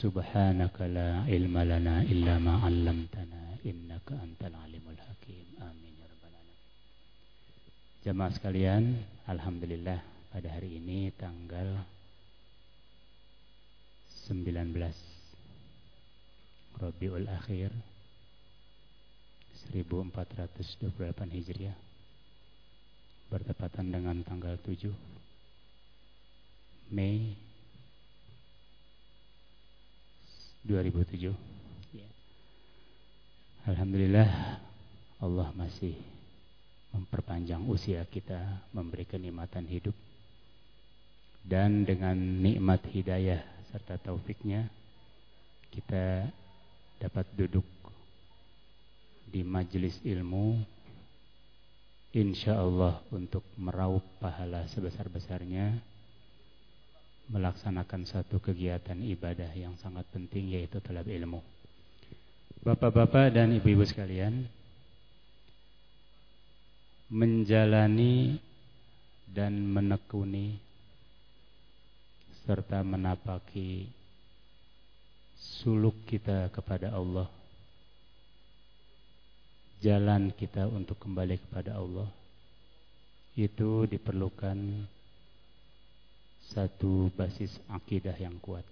Subhanaka la ilma lana illa ma 'allamtana innaka antal alimul hakim. Amin ya rabbal alamin. Jemaah sekalian, alhamdulillah pada hari ini tanggal 19 Rabiul Akhir 1428 Hijriah bertepatan dengan tanggal 7 Mei 2007 ya. Alhamdulillah Allah masih memperpanjang usia kita memberi kenikmatan hidup. Dan dengan nikmat hidayah serta taufiknya kita dapat duduk di majelis ilmu insya Allah untuk meraup pahala sebesar-besarnya melaksanakan satu kegiatan ibadah yang sangat penting yaitu talab ilmu. Bapak-bapak dan ibu-ibu sekalian, menjalani dan menekuni serta menapaki suluk kita kepada Allah jalan kita untuk kembali kepada Allah itu diperlukan satu basis akidah yang kuat.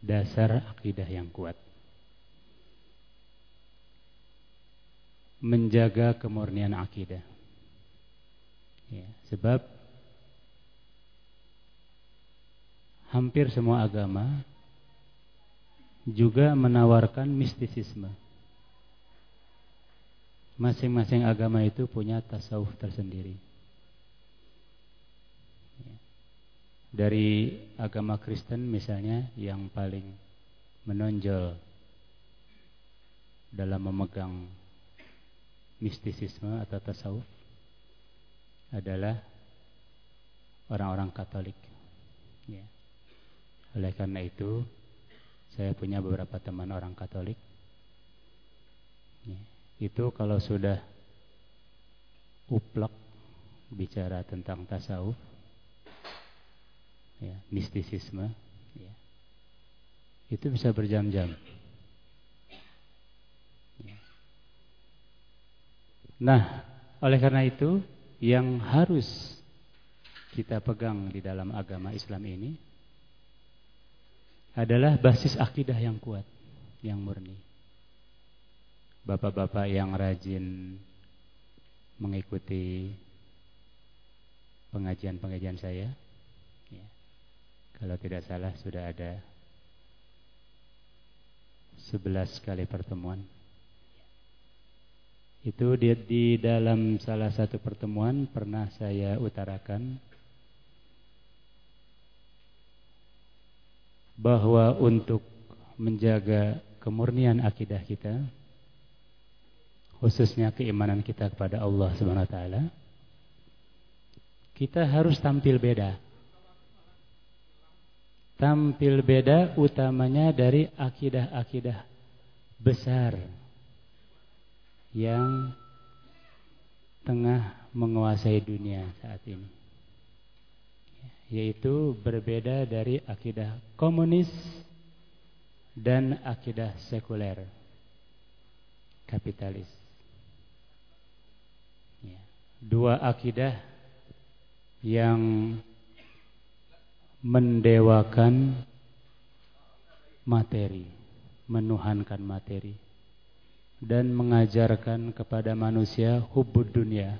Dasar akidah yang kuat. Menjaga kemurnian akidah. Ya, sebab hampir semua agama juga menawarkan mistisisme. Masing-masing agama itu punya tasawuf tersendiri. Dari agama Kristen misalnya yang paling menonjol dalam memegang mistisisme atau tasawuf adalah orang-orang Katolik. Ya. Oleh karena itu, saya punya beberapa teman orang Katolik. Ya. Itu kalau sudah uplak bicara tentang tasawuf, ya, mistisisme ya, itu bisa berjam-jam. Ya. Nah, oleh karena itu yang harus kita pegang di dalam agama Islam ini adalah basis akidah yang kuat, yang murni. Bapak-bapak yang rajin mengikuti pengajian-pengajian saya, kalau tidak salah sudah ada 11 kali pertemuan. Itu di, di dalam salah satu pertemuan pernah saya utarakan bahwa untuk menjaga kemurnian akidah kita khususnya keimanan kita kepada Allah Subhanahu wa taala kita harus tampil beda tampil beda utamanya dari akidah-akidah besar yang tengah menguasai dunia saat ini yaitu berbeda dari akidah komunis dan akidah sekuler kapitalis ya. dua akidah yang mendewakan materi, menuhankan materi dan mengajarkan kepada manusia hubud dunia.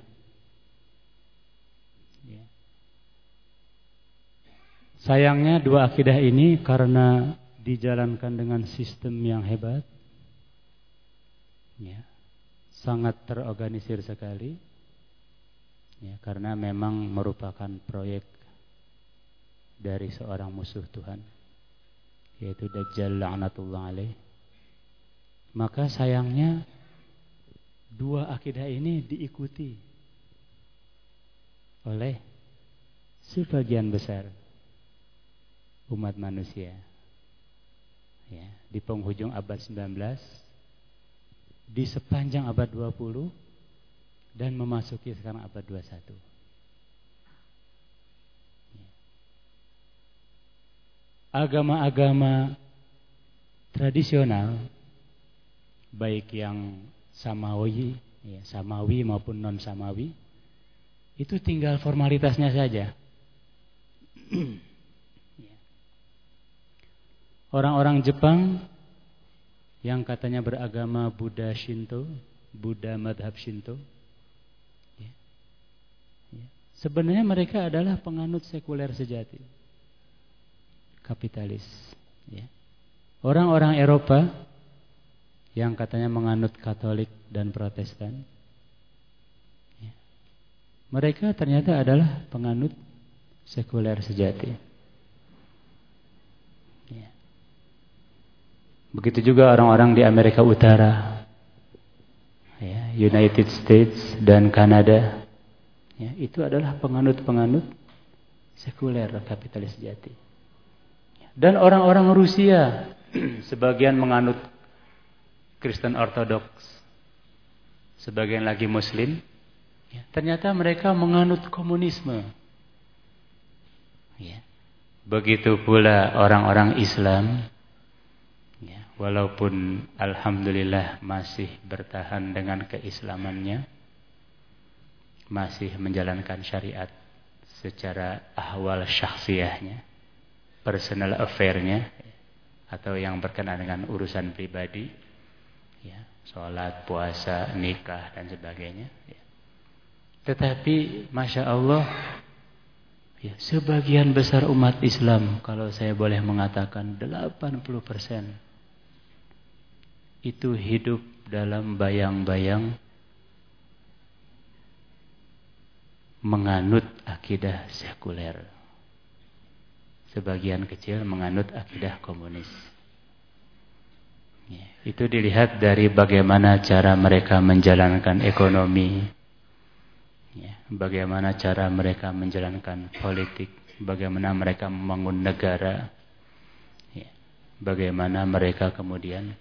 Ya. Sayangnya dua akidah ini karena dijalankan dengan sistem yang hebat, ya, sangat terorganisir sekali, ya, karena memang merupakan proyek dari seorang musuh Tuhan yaitu Dajjal la'natullah alaih. Maka sayangnya dua akidah ini diikuti oleh sebagian besar umat manusia. Ya, di penghujung abad 19 di sepanjang abad 20 dan memasuki sekarang abad 21 agama-agama tradisional baik yang samawi, ya, samawi maupun non samawi itu tinggal formalitasnya saja. Orang-orang Jepang yang katanya beragama Buddha Shinto, Buddha madhab Shinto, ya. Ya. sebenarnya mereka adalah penganut sekuler sejati, kapitalis. Ya. Orang-orang Eropa yang katanya menganut Katolik dan Protestan, ya. mereka ternyata adalah penganut sekuler sejati. Ya. Begitu juga orang-orang di Amerika Utara, United States dan Kanada, itu adalah penganut-penganut sekuler kapitalis sejati. Dan orang-orang Rusia, sebagian menganut Kristen Ortodoks, sebagian lagi Muslim, ya, ternyata mereka menganut komunisme. Ya. Begitu pula orang-orang Islam, ya, walaupun Alhamdulillah masih bertahan dengan keislamannya, masih menjalankan syariat secara ahwal syakhsiyahnya, personal affairnya, atau yang berkenaan dengan urusan pribadi, ya, sholat, puasa, nikah dan sebagainya. Ya. Tetapi masya Allah Ya, sebagian besar umat Islam, kalau saya boleh mengatakan 80% itu hidup dalam bayang-bayang menganut akidah sekuler. Sebagian kecil menganut akidah komunis. Ya, itu dilihat dari bagaimana cara mereka menjalankan ekonomi, ya, bagaimana cara mereka menjalankan politik, bagaimana mereka membangun negara, ya, bagaimana mereka kemudian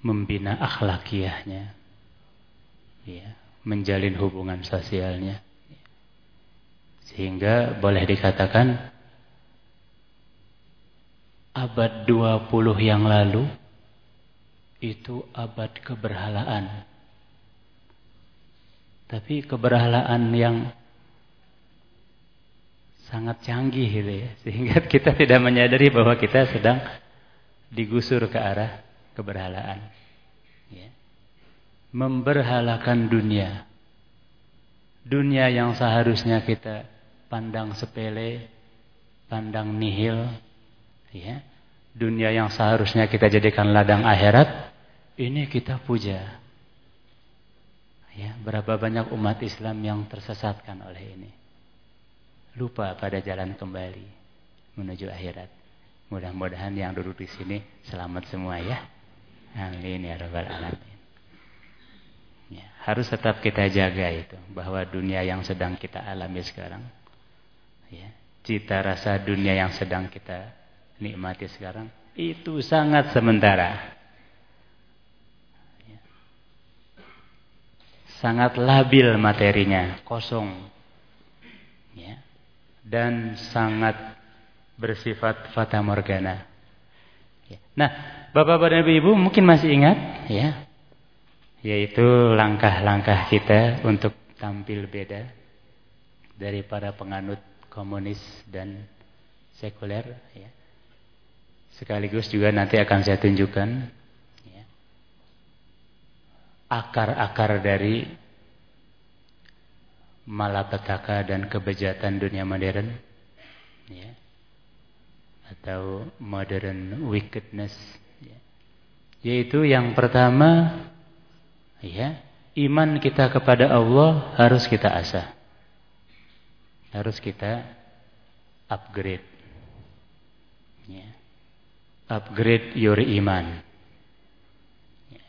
membina akhlakiahnya, ya, menjalin hubungan sosialnya, sehingga boleh dikatakan abad 20 yang lalu itu abad keberhalaan tapi keberhalaan yang sangat canggih gitu ya. Sehingga kita tidak menyadari bahwa kita sedang digusur ke arah keberhalaan. Ya. Memberhalakan dunia. Dunia yang seharusnya kita pandang sepele, pandang nihil. Ya. Dunia yang seharusnya kita jadikan ladang akhirat, ini kita puja. Ya, berapa banyak umat Islam yang tersesatkan oleh ini. Lupa pada jalan kembali menuju akhirat. Mudah-mudahan yang duduk di sini selamat semua ya. Amin ya rabbal alamin. Ya, harus tetap kita jaga itu bahwa dunia yang sedang kita alami sekarang ya, cita rasa dunia yang sedang kita nikmati sekarang itu sangat sementara. sangat labil materinya, kosong. Ya. Dan sangat bersifat fata morgana. Ya. Nah, Bapak-bapak dan Ibu mungkin masih ingat ya. Yaitu langkah-langkah kita untuk tampil beda dari para penganut komunis dan sekuler ya. Sekaligus juga nanti akan saya tunjukkan akar-akar dari malapetaka dan kebejatan dunia modern ya atau modern wickedness ya. yaitu yang pertama ya iman kita kepada Allah harus kita asah harus kita upgrade. Ya. upgrade your iman.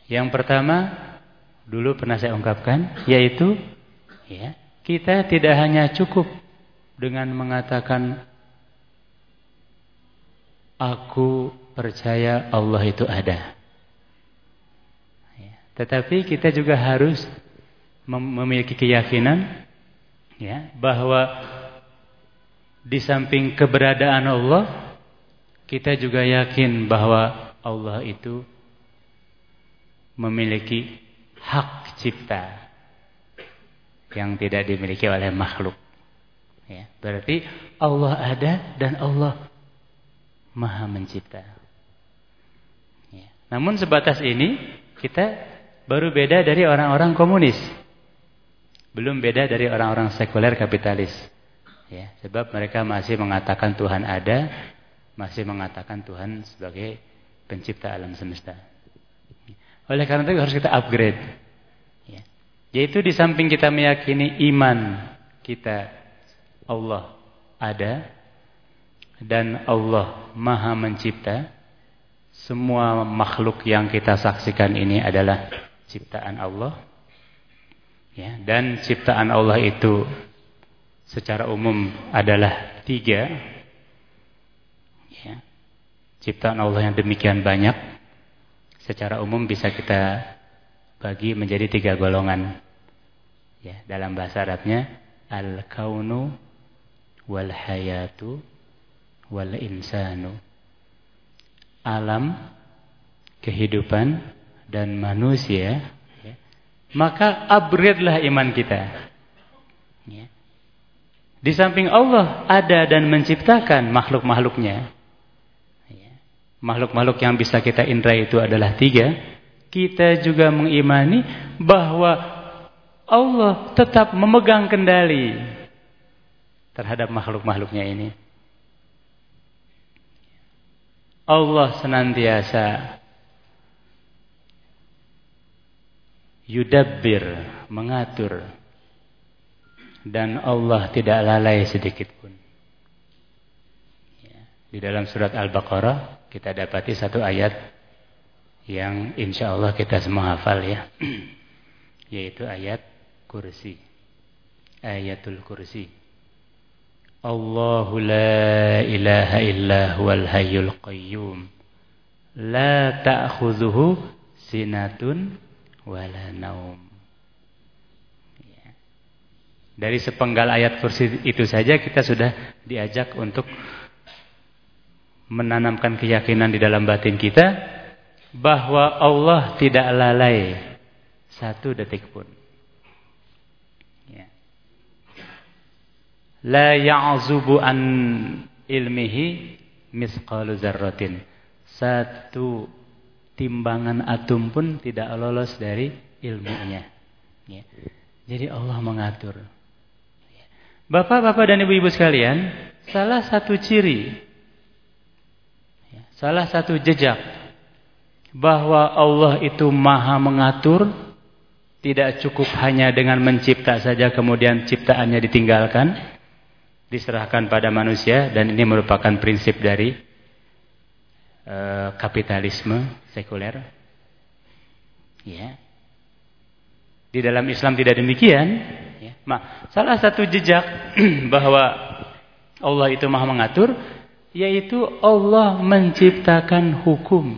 Yang pertama dulu pernah saya ungkapkan yaitu ya kita tidak hanya cukup dengan mengatakan aku percaya Allah itu ada. Ya, tetapi kita juga harus mem memiliki keyakinan ya bahwa di samping keberadaan Allah, kita juga yakin bahwa Allah itu memiliki hak cipta yang tidak dimiliki oleh makhluk. Ya, berarti Allah ada dan Allah Maha Mencipta. Ya. Namun sebatas ini kita baru beda dari orang-orang komunis. Belum beda dari orang-orang sekuler kapitalis. Ya, sebab mereka masih mengatakan Tuhan ada, masih mengatakan Tuhan sebagai pencipta alam semesta. Oleh karena itu harus kita upgrade. Ya. Yaitu di samping kita meyakini iman kita Allah ada dan Allah Maha Mencipta. Semua makhluk yang kita saksikan ini adalah ciptaan Allah. Ya, dan ciptaan Allah itu secara umum adalah tiga. Ya. Ciptaan Allah yang demikian banyak secara umum bisa kita bagi menjadi tiga golongan. Ya, dalam bahasa Arabnya al-kaunu wal hayatu wal insanu. Alam, kehidupan dan manusia, ya. maka upgrade-lah iman kita. Ya. Di samping Allah ada dan menciptakan makhluk-makhluknya. Makhluk-makhluk yang bisa kita indra itu adalah tiga. Kita juga mengimani bahwa Allah tetap memegang kendali terhadap makhluk-makhluknya ini. Allah senantiasa yudabbir, mengatur. Dan Allah tidak lalai sedikit pun. Ya. Di dalam surat Al-Baqarah kita dapati satu ayat yang insya Allah kita semua hafal ya. Yaitu ayat kursi. Ayatul kursi. Allahu la ilaha illa huwal hayyul qayyum. La ta'khudhuhu sinatun wala naum. Dari sepenggal ayat kursi itu saja kita sudah diajak untuk menanamkan keyakinan di dalam batin kita bahwa Allah tidak lalai satu detik pun. Ya. La ya'zubu an ilmihi misqalu zarratin. Satu timbangan atom pun tidak lolos dari ilmunya. Ya. Jadi Allah mengatur. Ya. Bapak-bapak dan ibu-ibu sekalian, salah satu ciri Salah satu jejak bahwa Allah itu maha mengatur, tidak cukup hanya dengan mencipta saja kemudian ciptaannya ditinggalkan, diserahkan pada manusia dan ini merupakan prinsip dari uh, kapitalisme sekuler. Ya. Di dalam Islam tidak demikian. Ma, salah satu jejak bahwa Allah itu maha mengatur yaitu Allah menciptakan hukum.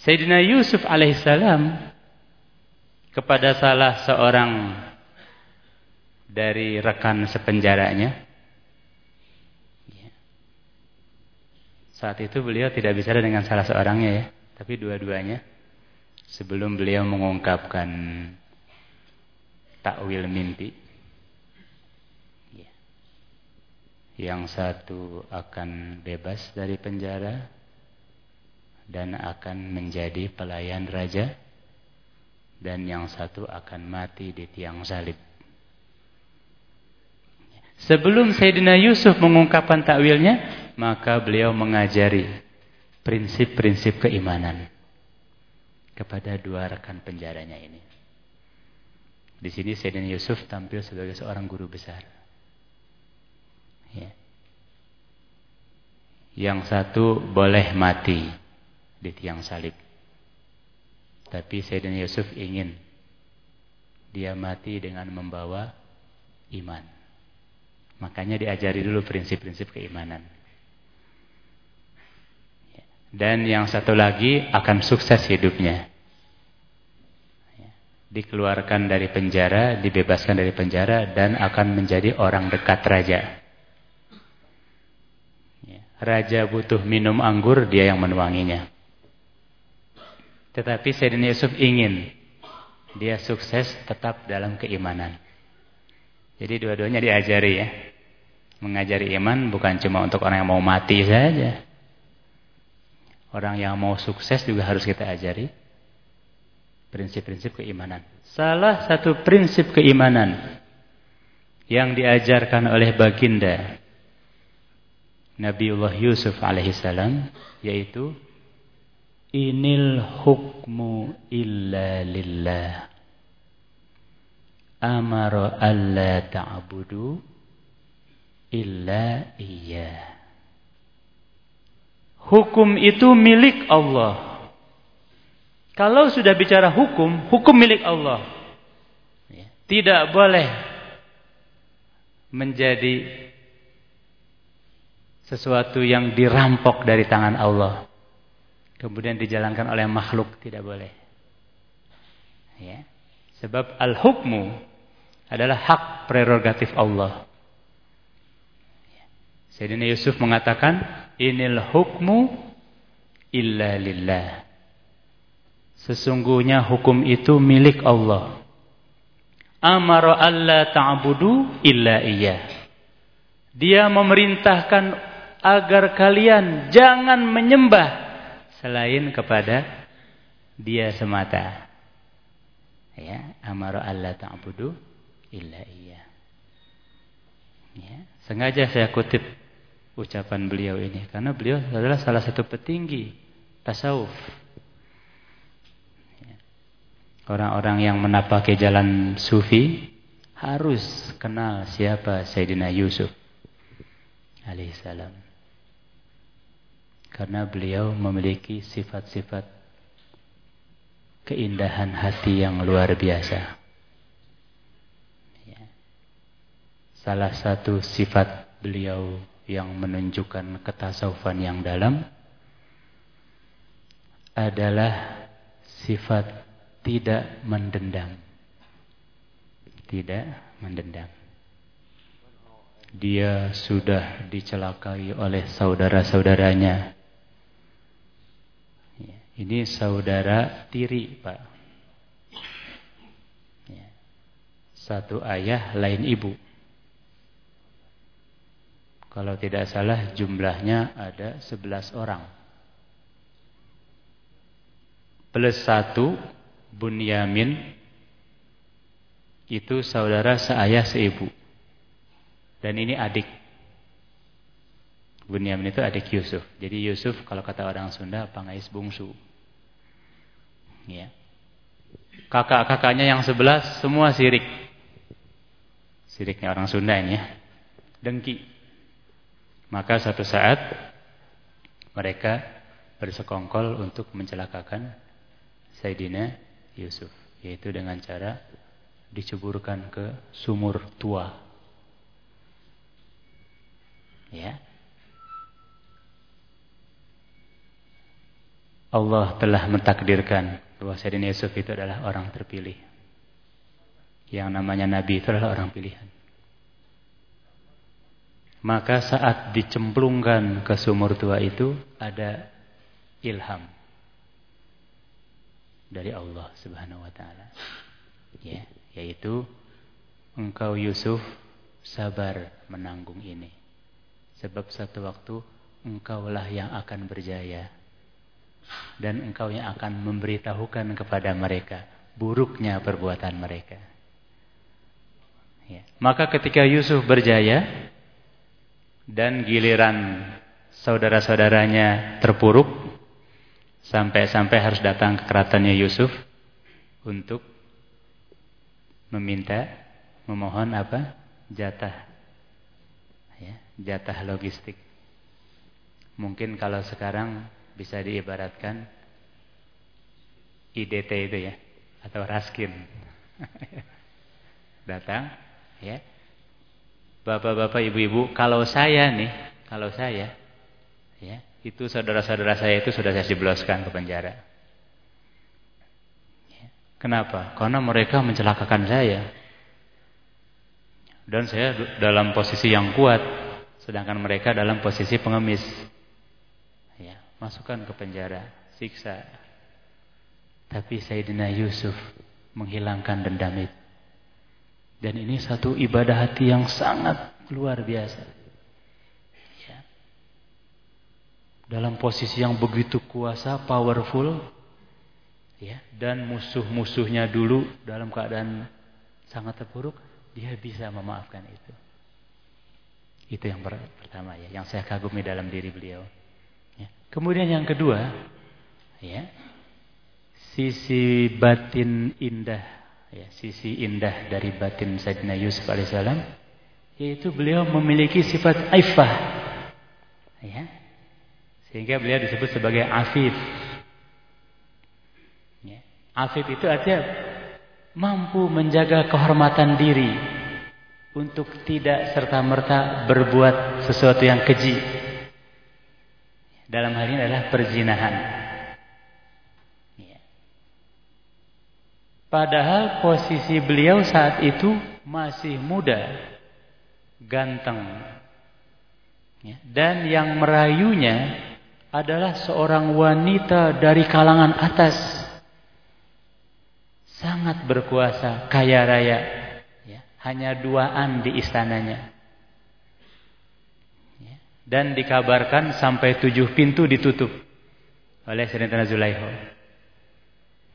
Sayyidina Yusuf alaihissalam kepada salah seorang dari rekan sepenjaranya. Saat itu beliau tidak bicara dengan salah seorangnya ya, tapi dua-duanya. Sebelum beliau mengungkapkan takwil mimpi. Yang satu akan bebas dari penjara dan akan menjadi pelayan raja dan yang satu akan mati di tiang salib. Sebelum Sayyidina Yusuf mengungkapkan takwilnya, maka beliau mengajari prinsip-prinsip keimanan kepada dua rekan penjaranya ini. Di sini Sayyidina Yusuf tampil sebagai seorang guru besar. Ya. Yang satu boleh mati di tiang salib. Tapi Sayyidina Yusuf ingin dia mati dengan membawa iman. Makanya diajari dulu prinsip-prinsip keimanan. Dan yang satu lagi akan sukses hidupnya. Ya. dikeluarkan dari penjara, dibebaskan dari penjara dan akan menjadi orang dekat raja. Ya, raja butuh minum anggur, dia yang menuanginya. Tetapi Sayyidina Yusuf ingin dia sukses tetap dalam keimanan. Jadi dua-duanya diajari ya. Mengajari iman bukan cuma untuk orang yang mau mati saja. Orang yang mau sukses juga harus kita ajari prinsip-prinsip keimanan. Salah satu prinsip keimanan yang diajarkan oleh baginda Nabiullah Yusuf alaihissalam yaitu inil hukmu illa lillah amara alla ta'budu illa iya hukum itu milik Allah kalau sudah bicara hukum, hukum milik Allah. Ya. Tidak boleh menjadi sesuatu yang dirampok dari tangan Allah. Kemudian dijalankan oleh makhluk. Tidak boleh. Ya. Sebab al-hukmu adalah hak prerogatif Allah. Ya. Sayyidina Yusuf mengatakan, Inil hukmu illa lillah. Sesungguhnya hukum itu milik Allah. Amara alla ta'budu illa iya. Dia memerintahkan agar kalian jangan menyembah selain kepada dia semata. Ya, amara alla ta'budu illa iya. Ya, sengaja saya kutip ucapan beliau ini karena beliau adalah salah satu petinggi tasawuf Orang-orang yang menapaki jalan sufi harus kenal siapa Sayyidina Yusuf alaihissalam. Karena beliau memiliki sifat-sifat keindahan hati yang luar biasa. Ya. Salah satu sifat beliau yang menunjukkan ketasawufan yang dalam adalah sifat tidak mendendam. Tidak mendendam. Dia sudah dicelakai oleh saudara-saudaranya. Ya, ini saudara tiri, Pak. Ya. Satu ayah, lain ibu. Kalau tidak salah jumlahnya ada 11 orang. Plus satu Bunyamin itu saudara seayah seibu. Dan ini adik. Bunyamin itu adik Yusuf. Jadi Yusuf kalau kata orang Sunda pangais bungsu. Ya. Kakak-kakaknya yang sebelas semua sirik. Siriknya orang Sunda ini ya. Dengki. Maka satu saat mereka bersekongkol untuk mencelakakan Sayyidina Yusuf yaitu dengan cara diceburkan ke sumur tua. Ya. Allah telah mentakdirkan bahwa Sayyidina Yusuf itu adalah orang terpilih. Yang namanya Nabi itu adalah orang pilihan maka saat dicemplungkan ke sumur tua itu ada ilham dari Allah Subhanahu wa taala. Ya, yaitu engkau Yusuf sabar menanggung ini. Sebab satu waktu engkaulah yang akan berjaya. Dan engkau yang akan memberitahukan kepada mereka buruknya perbuatan mereka. Ya. Maka ketika Yusuf berjaya dan giliran saudara-saudaranya terpuruk, Sampai-sampai harus datang ke keratannya Yusuf untuk meminta, memohon apa? Jatah. Ya, jatah logistik. Mungkin kalau sekarang bisa diibaratkan IDT itu ya atau raskin. Datang ya. Bapak-bapak, ibu-ibu, kalau saya nih, kalau saya ya, itu saudara-saudara saya itu sudah saya jebloskan ke penjara. Ya. Kenapa? Karena mereka mencelakakan saya. Dan saya dalam posisi yang kuat, sedangkan mereka dalam posisi pengemis. Ya, masukkan ke penjara, siksa. Tapi Sayyidina Yusuf menghilangkan dendam itu. Dan ini satu ibadah hati yang sangat luar biasa. Ya. Dalam posisi yang begitu kuasa, powerful, ya, dan musuh-musuhnya dulu dalam keadaan sangat terpuruk, dia bisa memaafkan itu. Itu yang pertama ya, yang saya kagumi dalam diri beliau. Ya. Kemudian yang kedua, ya, sisi batin indah ya, sisi indah dari batin Sayyidina Yusuf alaihissalam yaitu beliau memiliki sifat aifah. Ya. Sehingga beliau disebut sebagai afif. Ya. afif itu artinya mampu menjaga kehormatan diri untuk tidak serta-merta berbuat sesuatu yang keji. Dalam hal ini adalah perzinahan Padahal posisi beliau saat itu masih muda, ganteng. Ya, dan yang merayunya adalah seorang wanita dari kalangan atas. Sangat berkuasa, kaya raya. Ya, hanya duaan di istananya. Ya, dan dikabarkan sampai tujuh pintu ditutup oleh Sayyidina Zulaiho.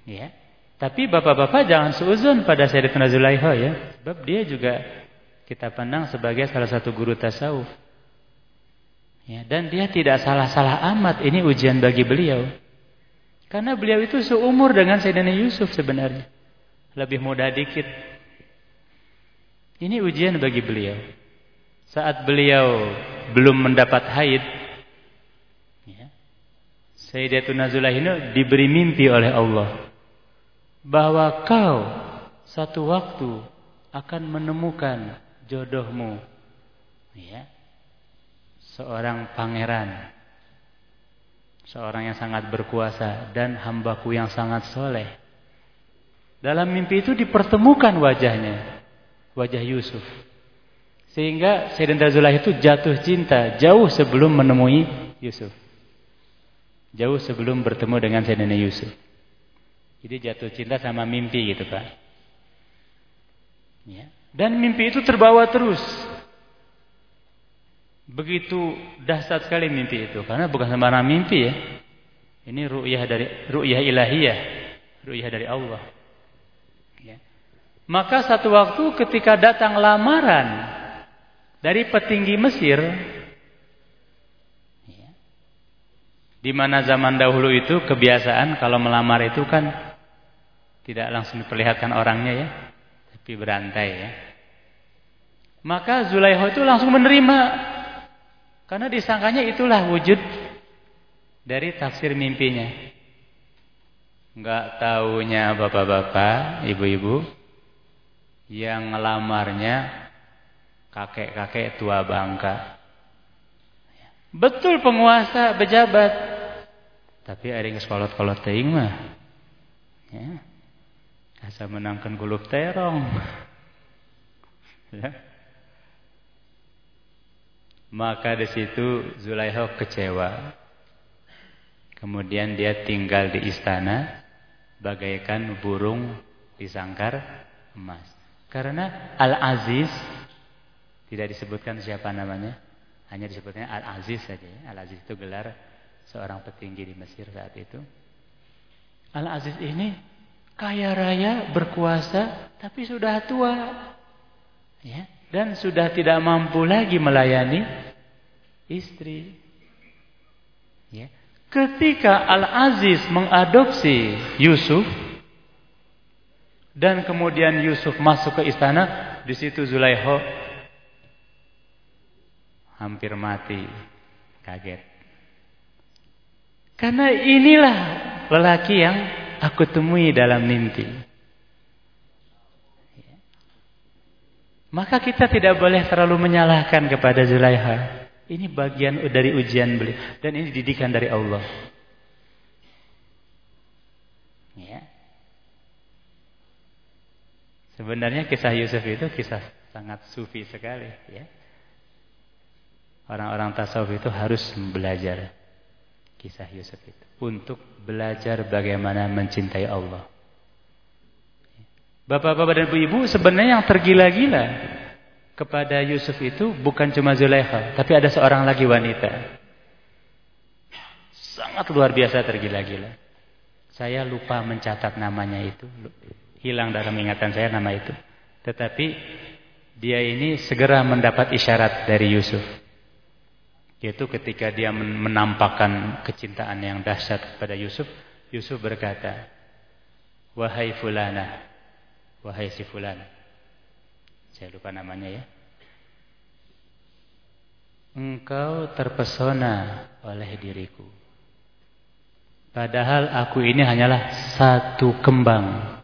Ya. Tapi bapak-bapak jangan seuzon pada Sayyidatina Zulaiha ya. Sebab dia juga kita pandang sebagai salah satu guru tasawuf. Ya, dan dia tidak salah-salah amat. Ini ujian bagi beliau. Karena beliau itu seumur dengan Sayyidina Yusuf sebenarnya. Lebih muda dikit. Ini ujian bagi beliau. Saat beliau belum mendapat haid. Ya, Sayyidatuna diberi mimpi oleh Allah bahwa kau satu waktu akan menemukan jodohmu. Ya. Seorang pangeran. Seorang yang sangat berkuasa dan hambaku yang sangat soleh. Dalam mimpi itu dipertemukan wajahnya wajah Yusuf. Sehingga Sayyidina Zulah itu jatuh cinta jauh sebelum menemui Yusuf. Jauh sebelum bertemu dengan Sayyidina Yusuf jadi jatuh cinta sama mimpi gitu Pak. Ya. Dan mimpi itu terbawa terus. Begitu dahsyat sekali mimpi itu. Karena bukan sembarang mimpi ya. Ini ru'yah dari ru'yah ilahiyah. Ru'yah dari Allah. Ya. Maka satu waktu ketika datang lamaran dari petinggi Mesir. Ya, di mana zaman dahulu itu kebiasaan kalau melamar itu kan tidak langsung diperlihatkan orangnya ya, tapi berantai ya. Maka Zulaiha itu langsung menerima. Karena disangkanya itulah wujud dari tafsir mimpinya. Enggak taunya bapak-bapak, ibu-ibu yang ngelamarnya kakek-kakek tua bangka. Betul penguasa, pejabat. Tapi ada yang sekolot-kolot teing mah. Ya. Asa menangkan kulub terong. Ya. Maka di situ Zulaiha kecewa. Kemudian dia tinggal di istana bagaikan burung di sangkar emas. Karena Al-Aziz tidak disebutkan siapa namanya, hanya disebutnya Al-Aziz saja. Al-Aziz itu gelar seorang petinggi di Mesir saat itu. Al-Aziz ini kaya raya, berkuasa, tapi sudah tua. Ya, dan sudah tidak mampu lagi melayani istri. Ya. Ketika Al-Aziz mengadopsi Yusuf dan kemudian Yusuf masuk ke istana, di situ Zulaiho hampir mati, kaget. Karena inilah lelaki yang aku temui dalam mimpi. Maka kita tidak boleh terlalu menyalahkan kepada Zulaiha. Ini bagian dari ujian beliau dan ini didikan dari Allah. Ya. Sebenarnya kisah Yusuf itu kisah sangat sufi sekali ya. Orang-orang tasawuf itu harus belajar kisah Yusuf itu untuk belajar bagaimana mencintai Allah. Bapak-bapak dan ibu-ibu sebenarnya yang tergila-gila kepada Yusuf itu bukan cuma Zulaikha, tapi ada seorang lagi wanita. Sangat luar biasa tergila-gila. Saya lupa mencatat namanya itu. Hilang dalam ingatan saya nama itu. Tetapi dia ini segera mendapat isyarat dari Yusuf. Yaitu ketika dia menampakkan kecintaan yang dahsyat kepada Yusuf. Yusuf berkata, Wahai fulana, wahai si fulan. Saya lupa namanya ya. Engkau terpesona oleh diriku. Padahal aku ini hanyalah satu kembang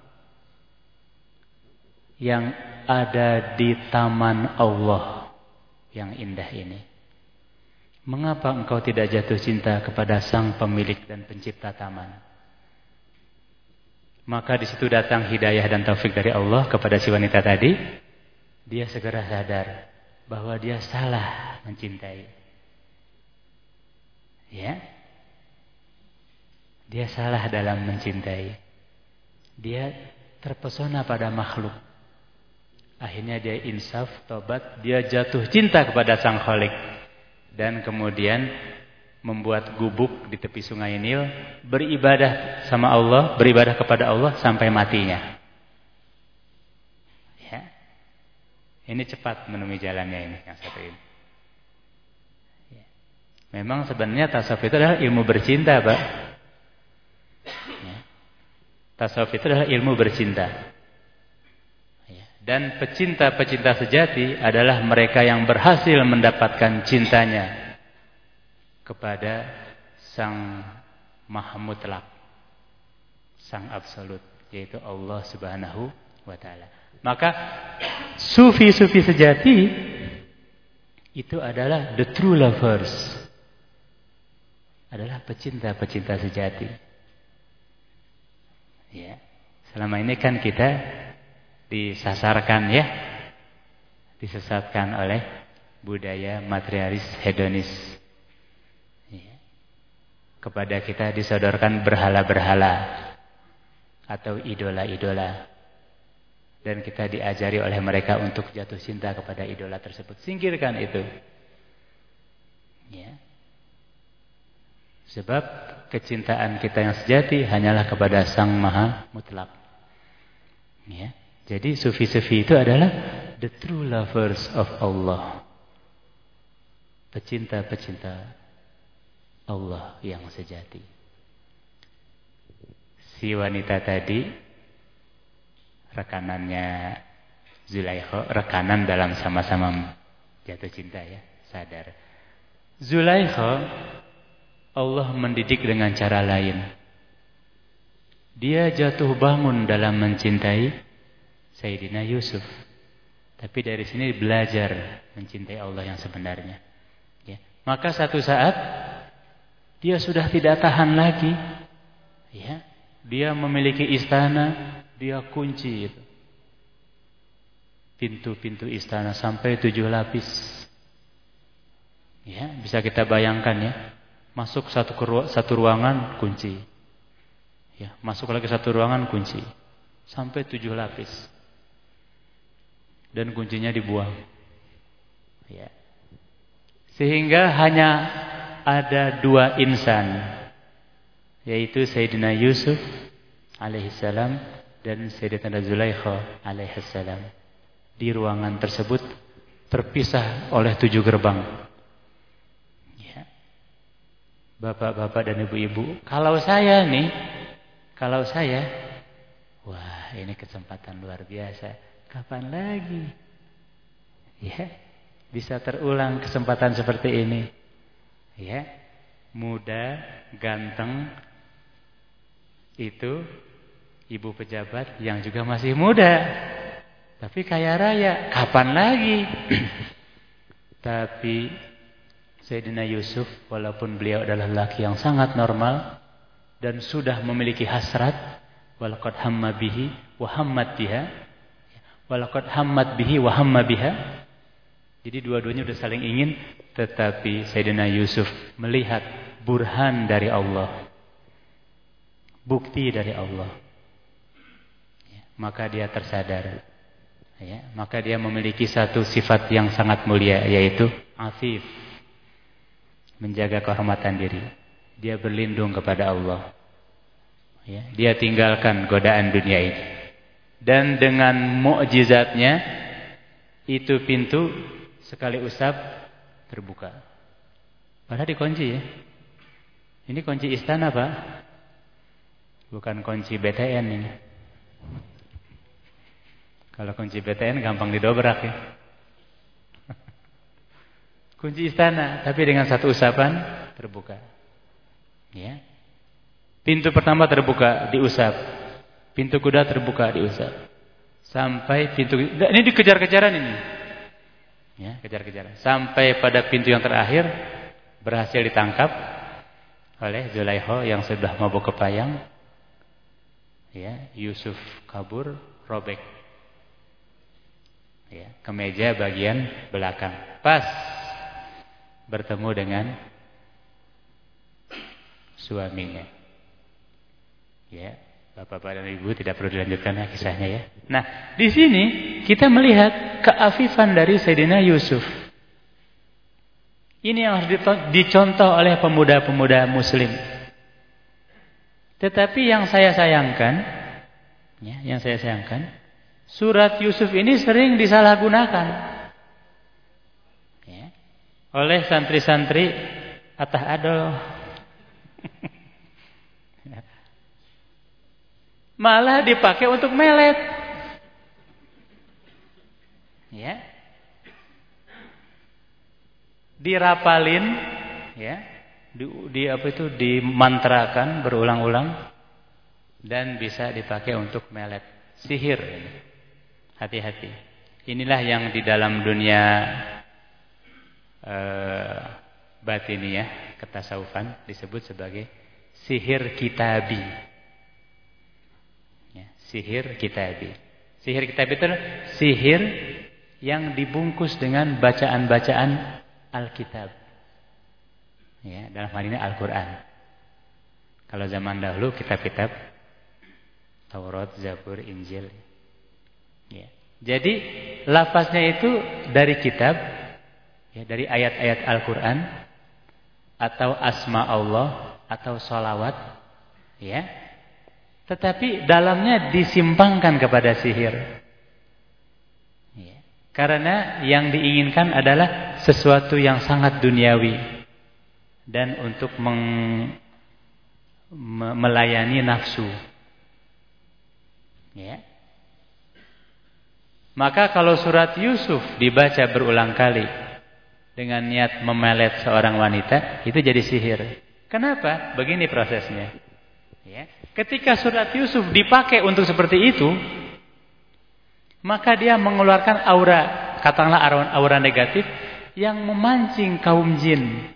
yang ada di taman Allah yang indah ini. Mengapa engkau tidak jatuh cinta kepada sang pemilik dan pencipta taman? Maka di situ datang hidayah dan taufik dari Allah kepada si wanita tadi. Dia segera sadar bahwa dia salah mencintai. Ya, dia salah dalam mencintai. Dia terpesona pada makhluk. Akhirnya dia insaf, tobat, dia jatuh cinta kepada sang kholik. Dan kemudian membuat gubuk di tepi sungai Nil, beribadah sama Allah, beribadah kepada Allah sampai matinya. Ya. Ini cepat menemui jalannya ini yang satu ini. Ya. Memang sebenarnya tasawuf itu adalah ilmu bercinta, Pak. Tasawuf itu adalah ilmu bercinta. Dan pecinta-pecinta sejati adalah mereka yang berhasil mendapatkan cintanya kepada Sang Maha Mutlak, Sang Absolut, yaitu Allah Subhanahu wa taala. Maka sufi-sufi sejati itu adalah the true lovers. Adalah pecinta-pecinta sejati. Ya. Selama ini kan kita disasarkan ya. Disesatkan oleh budaya materialis hedonis. Ya. Kepada kita disodorkan berhala-berhala atau idola-idola. Dan kita diajari oleh mereka untuk jatuh cinta kepada idola tersebut. Singkirkan itu. Ya. Sebab kecintaan kita yang sejati hanyalah kepada Sang Maha Mutlak. Ya. Jadi sufi-sufi itu adalah the true lovers of Allah. Pecinta-pecinta Allah yang sejati. Si wanita tadi rekanannya Zulaikha, rekanan dalam sama-sama jatuh cinta ya, sadar. Zulaikha Allah mendidik dengan cara lain. Dia jatuh bangun dalam mencintai Sayyidina Yusuf. Tapi dari sini belajar mencintai Allah yang sebenarnya. Ya. Maka satu saat dia sudah tidak tahan lagi. Ya. Dia memiliki istana, dia kunci. Pintu-pintu istana sampai tujuh lapis. Ya, bisa kita bayangkan ya. Masuk satu satu ruangan kunci. Ya, masuk lagi satu ruangan kunci. Sampai tujuh lapis. Dan kuncinya dibuang. Ya. Sehingga hanya ada dua insan. Yaitu Sayyidina Yusuf alaihissalam dan Sayyidatina Zulaikha alaihissalam. Di ruangan tersebut terpisah oleh tujuh gerbang. Bapak-bapak dan ibu-ibu, kalau saya nih, kalau saya, wah ini kesempatan luar biasa. Kapan lagi? Ya, bisa terulang kesempatan seperti ini. Ya, muda, ganteng, itu ibu pejabat yang juga masih muda. Tapi kaya raya, kapan lagi? Tapi Sayyidina Yusuf walaupun beliau adalah laki yang sangat normal dan sudah memiliki hasrat walaqad hamma bihi wa hammat Walaqad hammat bihi wa hamma biha. Jadi dua-duanya sudah saling ingin, tetapi Sayyidina Yusuf melihat burhan dari Allah. Bukti dari Allah. Ya, maka dia tersadar. Ya, maka dia memiliki satu sifat yang sangat mulia yaitu afif. Menjaga kehormatan diri. Dia berlindung kepada Allah. Ya, dia tinggalkan godaan dunia ini. Dan dengan mukjizatnya itu pintu sekali usap terbuka. Padahal dikunci ya. Ini kunci istana, Pak. Bukan kunci BTN ini. Kalau kunci BTN gampang didobrak ya. kunci istana, tapi dengan satu usapan terbuka. Ya. Pintu pertama terbuka, diusap. Pintu kuda terbuka, diusap. Sampai pintu ini dikejar-kejaran ini. Ya, kejar-kejaran. Sampai pada pintu yang terakhir berhasil ditangkap oleh Zulaiho yang sudah mabuk kepayang. Ya, Yusuf kabur, robek. Ya, kemeja bagian belakang. Pas bertemu dengan suaminya. Ya, Bapak-bapak dan Ibu tidak perlu dilanjutkan ya kisahnya ya. Nah, di sini kita melihat keafifan dari Sayyidina Yusuf. Ini yang harus dicontoh oleh pemuda-pemuda muslim. Tetapi yang saya sayangkan, ya, yang saya sayangkan, surat Yusuf ini sering disalahgunakan. Ya, oleh santri-santri atah adol. malah dipakai untuk melet. Ya. Dirapalin ya. Di, di apa itu dimantrakan berulang-ulang dan bisa dipakai untuk melet sihir. Hati-hati. Inilah yang di dalam dunia uh, batiniah ketasawufan disebut sebagai sihir kitabi sihir kitabi. Sihir kitabi itu sihir yang dibungkus dengan bacaan-bacaan Alkitab. Ya, dalam hal ini Al-Qur'an. Kalau zaman dahulu kitab-kitab Taurat, Zabur, Injil. Ya. Jadi lafaznya itu dari kitab ya, dari ayat-ayat Al-Qur'an atau asma Allah atau salawat ya tetapi dalamnya disimpangkan kepada sihir. Ya. Karena yang diinginkan adalah sesuatu yang sangat duniawi. Dan untuk meng, me, melayani nafsu. Ya. Maka kalau surat Yusuf dibaca berulang kali dengan niat memelet seorang wanita, itu jadi sihir. Kenapa? Begini prosesnya. Ya. Ketika surat Yusuf dipakai untuk seperti itu, maka dia mengeluarkan aura, katakanlah aura, negatif yang memancing kaum jin.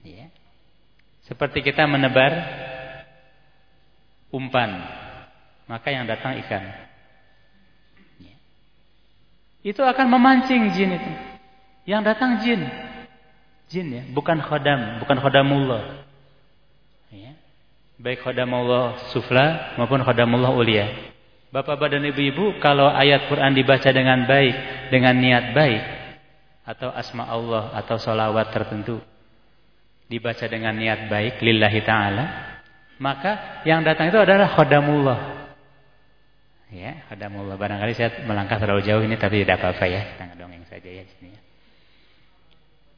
Ya. Seperti kita menebar umpan, maka yang datang ikan. Ya. Itu akan memancing jin itu. Yang datang jin. Jin ya, bukan khodam, bukan khodamullah. Baik khodamullah sufla maupun khodamullah ulia. Bapak-bapak ibu-ibu, kalau ayat Quran dibaca dengan baik, dengan niat baik, atau asma Allah atau solawat tertentu, dibaca dengan niat baik, lillahi ta'ala, maka yang datang itu adalah khodamullah. Ya, khodamullah. Barangkali saya melangkah terlalu jauh ini, tapi tidak apa-apa ya. Kita dongeng saja ya. Sini ya.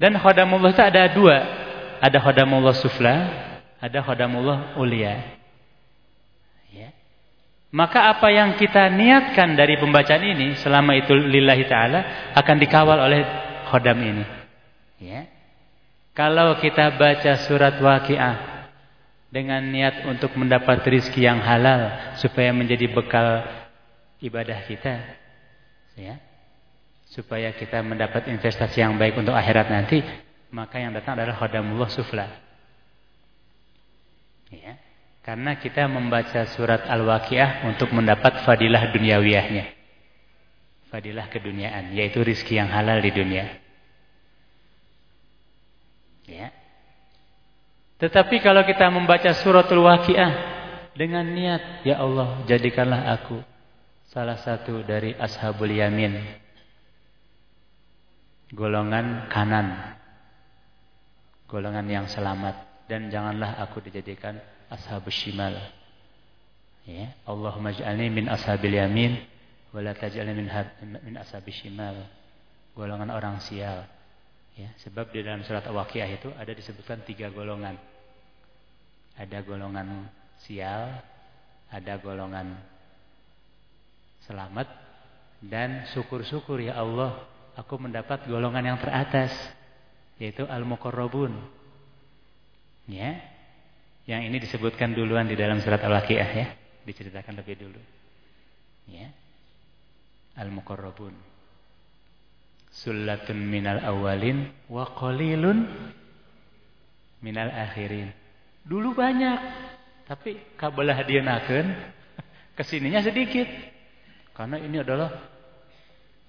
Dan khodamullah itu ada dua. Ada khodamullah sufla, ada khodamullah ulia. Ya. Maka apa yang kita niatkan dari pembacaan ini selama itu lillahi taala akan dikawal oleh khodam ini. Ya. Kalau kita baca surat Waqiah dengan niat untuk mendapat rizki yang halal supaya menjadi bekal ibadah kita, ya. Supaya kita mendapat investasi yang baik untuk akhirat nanti, maka yang datang adalah khodamullah sufla. Ya. Karena kita membaca surat Al-Waqiah untuk mendapat fadilah duniawiyahnya. fadilah keduniaan, yaitu rizki yang halal di dunia. Ya. Tetapi kalau kita membaca suratul waqiah dengan niat, ya Allah, jadikanlah aku salah satu dari ashabul yamin. Golongan kanan. Golongan yang selamat dan janganlah aku dijadikan ashabus shimal. Ya, Allahumma ij'alni min ashabil yamin wala taj'alni min min ashabis shimal. Golongan orang sial. Ya, sebab di dalam surat Al-Waqiah itu ada disebutkan tiga golongan. Ada golongan sial, ada golongan selamat dan syukur-syukur ya Allah, aku mendapat golongan yang teratas yaitu al-muqarrabun. Ya. Yang ini disebutkan duluan di dalam surat Al-Waqiah ya, diceritakan lebih dulu. Ya. Al-muqarrabun. Sullatun minal awalin wa qalilun minal akhirin. Dulu banyak, tapi kabelah dia naken ke sininya sedikit. Karena ini adalah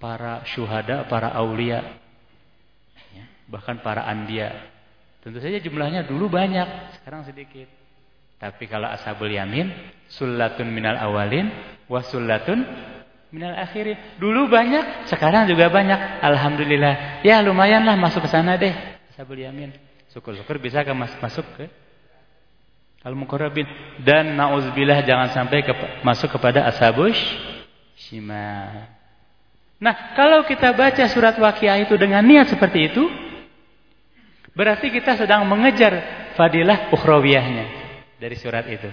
para syuhada, para aulia, ya, bahkan para anbiya. Tentu saja jumlahnya dulu banyak, sekarang sedikit. Tapi kalau ashabul yamin, sullatun minal awalin, wa sullatun minal akhirin. Dulu banyak, sekarang juga banyak. Alhamdulillah. Ya lumayanlah masuk ke sana deh. Ashabul yamin. Syukur-syukur bisa ke mas masuk ke al-muqarrabin. Dan nauzubillah jangan sampai ke masuk kepada ashabus shimal. Nah, kalau kita baca surat Waqiah itu dengan niat seperti itu, berarti kita sedang mengejar fadilah ukhrawiyahnya dari surat itu.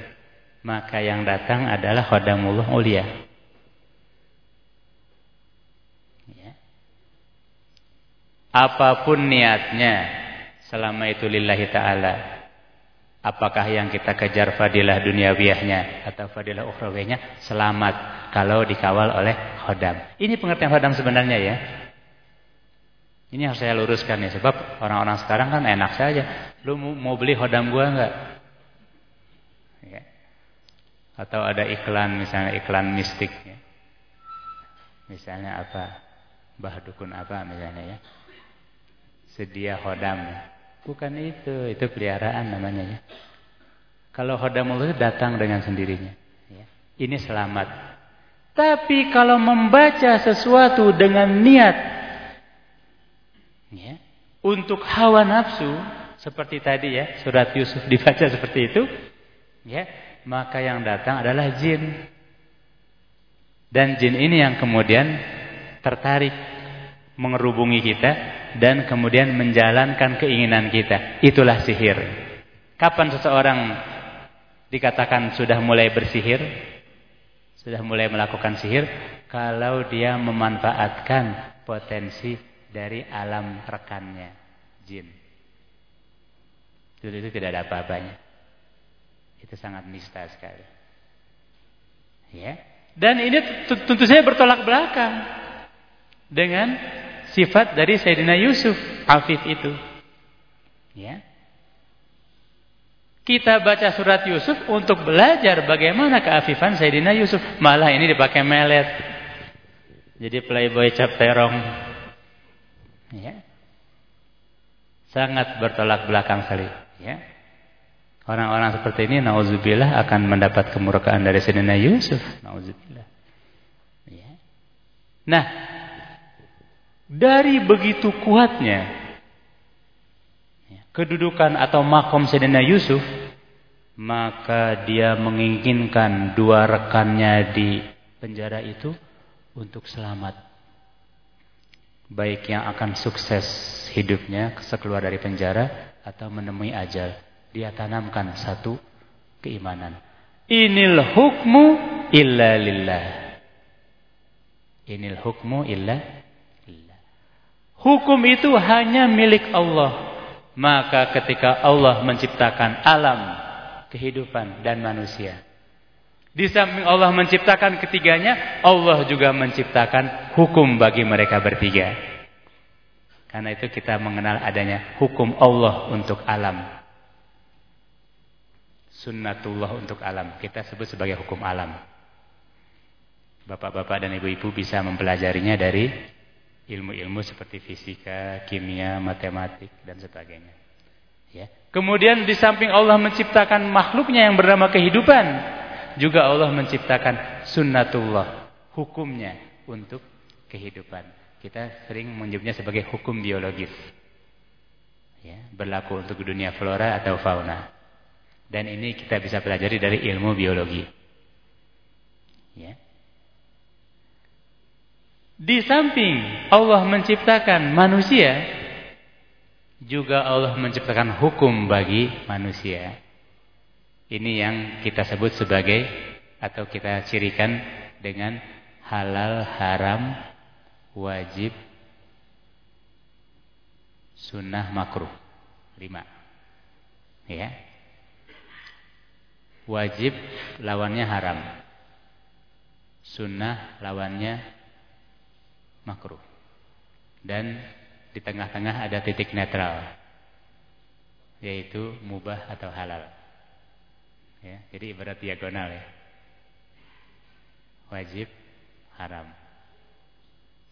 Maka yang datang adalah khodamullah ulia. Ya. Apa pun niatnya, selama itu lillahi ta'ala, Apakah yang kita kejar fadilah duniawiyahnya atau fadilah ukhrawiyahnya selamat kalau dikawal oleh khodam. Ini pengertian khodam sebenarnya ya. Ini harus saya luruskan ya sebab orang-orang sekarang kan enak saja. Lu mau beli khodam gua enggak? Ya. Atau ada iklan misalnya iklan mistik ya. Misalnya apa? Bah dukun apa misalnya ya. Sedia khodam ya. Bukan itu, itu peliharaan namanya ya. Kalau khodamullah itu datang dengan sendirinya. Ya. Ini selamat. Tapi kalau membaca sesuatu dengan niat ya, untuk hawa nafsu seperti tadi ya, surat Yusuf dibaca seperti itu, ya, maka yang datang adalah jin. Dan jin ini yang kemudian tertarik mengerubungi kita dan kemudian menjalankan keinginan kita. Itulah sihir. Kapan seseorang dikatakan sudah mulai bersihir? Sudah mulai melakukan sihir kalau dia memanfaatkan potensi dari alam rekannya, jin. Itu, itu tidak ada apa-apanya. Itu sangat nista sekali. Ya. Dan ini tentu saja bertolak belakang dengan sifat dari Sayyidina Yusuf Afif itu. Ya. Kita baca surat Yusuf untuk belajar bagaimana keafifan Sayyidina Yusuf. Malah ini dipakai melet. Jadi playboy cap terong. Ya. Sangat bertolak belakang sekali. Ya. Orang-orang seperti ini nauzubillah akan mendapat kemurkaan dari Sayyidina Yusuf. Nauzubillah. Ya. Nah, dari begitu kuatnya kedudukan atau makom Sayyidina Yusuf, maka dia menginginkan dua rekannya di penjara itu untuk selamat. Baik yang akan sukses hidupnya sekeluar dari penjara atau menemui ajal. Dia tanamkan satu keimanan. Inil hukmu illa lillah. Inil hukmu illa Hukum itu hanya milik Allah. Maka ketika Allah menciptakan alam, kehidupan dan manusia. Di samping Allah menciptakan ketiganya, Allah juga menciptakan hukum bagi mereka bertiga. Karena itu kita mengenal adanya hukum Allah untuk alam. Sunnatullah untuk alam. Kita sebut sebagai hukum alam. Bapak-bapak dan ibu-ibu bisa mempelajarinya dari ilmu-ilmu seperti fisika, kimia, matematik dan sebagainya. Ya. Kemudian di samping Allah menciptakan makhluknya yang bernama kehidupan, juga Allah menciptakan sunnatullah, hukumnya untuk kehidupan. Kita sering menyebutnya sebagai hukum biologis. Ya, berlaku untuk dunia flora atau fauna. Dan ini kita bisa pelajari dari ilmu biologi. Ya. Di samping Allah menciptakan manusia, juga Allah menciptakan hukum bagi manusia. Ini yang kita sebut sebagai atau kita cirikan dengan halal, haram, wajib, sunnah, makruh. Lima. Ya. Wajib lawannya haram. Sunnah lawannya makruh. Dan di tengah-tengah ada titik netral. Yaitu mubah atau halal. Ya, jadi ibarat diagonal ya. Wajib, haram.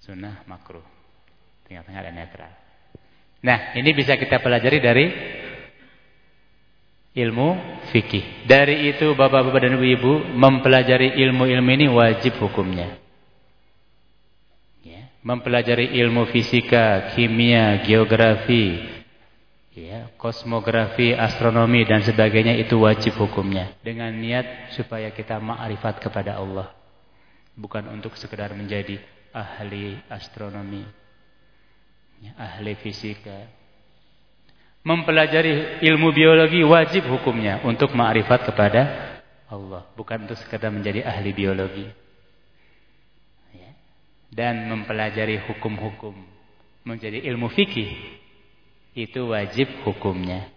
Sunnah, makruh. Tengah-tengah ada netral. Nah, ini bisa kita pelajari dari ilmu fikih. Dari itu bapak-bapak dan ibu-ibu mempelajari ilmu-ilmu ini wajib hukumnya mempelajari ilmu fisika, kimia, geografi, ya, kosmografi, astronomi dan sebagainya itu wajib hukumnya. Dengan niat supaya kita ma'rifat kepada Allah. Bukan untuk sekedar menjadi ahli astronomi, ya, ahli fisika. Mempelajari ilmu biologi wajib hukumnya untuk ma'rifat kepada Allah, bukan untuk sekedar menjadi ahli biologi. Dan mempelajari hukum-hukum. Menjadi ilmu fikih itu wajib hukumnya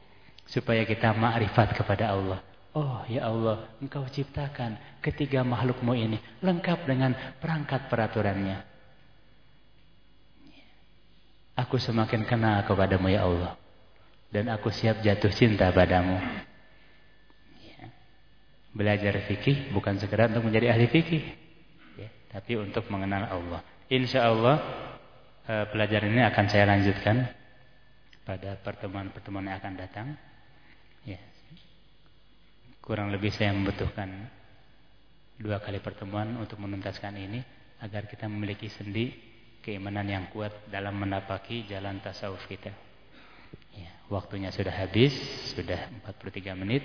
supaya kita ma'rifat kepada Allah. Oh ya Allah, Engkau ciptakan ketiga makhlukmu ini lengkap dengan perangkat peraturannya. Aku semakin kenal kepadamu ya Allah. Dan aku siap jatuh cinta padamu. Ya. Belajar fikih bukan sekedar untuk menjadi ahli fikih tapi untuk mengenal Allah. Insya Allah eh, pelajaran ini akan saya lanjutkan pada pertemuan-pertemuan yang akan datang. Ya. Kurang lebih saya membutuhkan dua kali pertemuan untuk menuntaskan ini agar kita memiliki sendi keimanan yang kuat dalam menapaki jalan tasawuf kita. Ya, waktunya sudah habis, sudah 43 menit.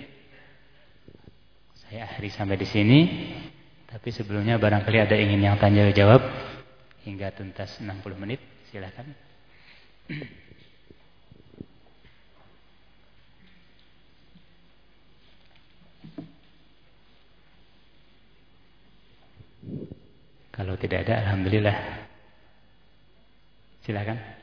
Saya akhiri sampai di sini. Tapi sebelumnya barangkali ada ingin yang tanya jawab hingga tuntas 60 menit, silakan. Kalau tidak ada, alhamdulillah. Silakan.